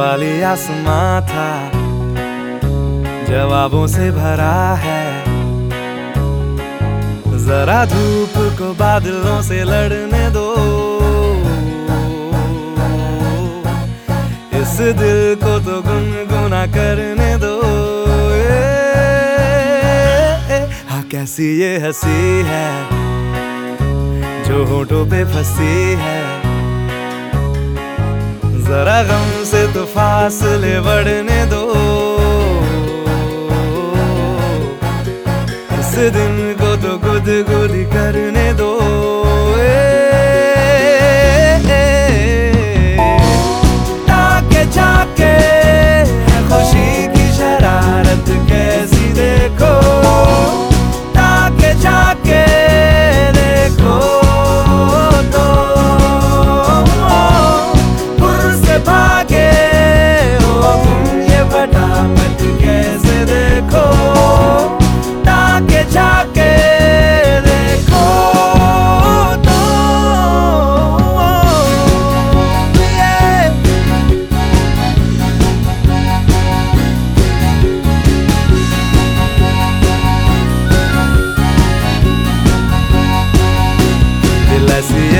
सवाली आसमां था। जवाबों से भरा है। जरा धूप को बादलों से लड़ने दो। इस दिल को तो गुनगुना करने दो। हाँ कैसी ये हँसी है। जो होठों पे फंसी है। जरा गम से तो फासले बढ़ने दो। इस दिन को तो गुद गुद करने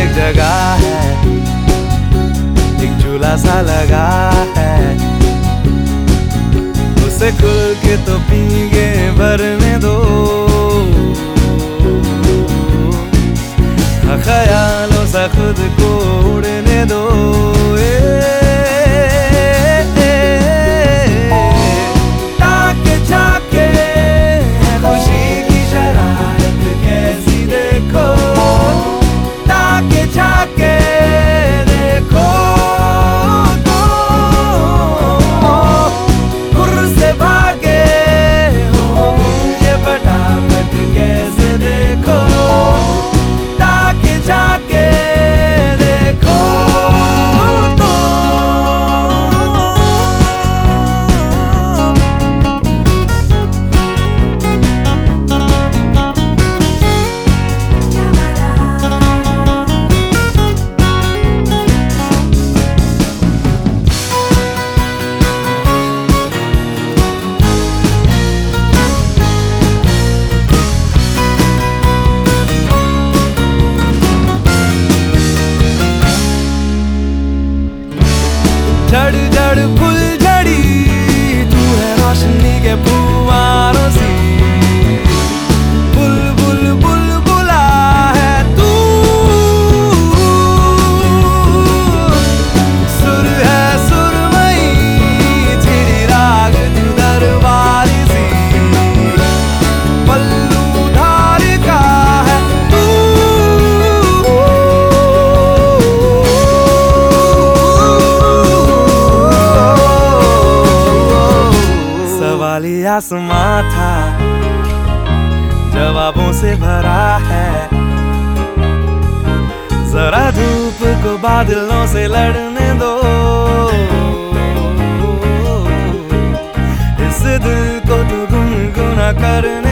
एक जगह है एक झूला सा लगा है। उसे खुल के तो पीगे भरने दो। हाँ, ख्यालों सा खुद को था। जवाबों से भरा है। जरा धूप को बादलों से लड़ने दो। इस दिल को तो गुनगुना करने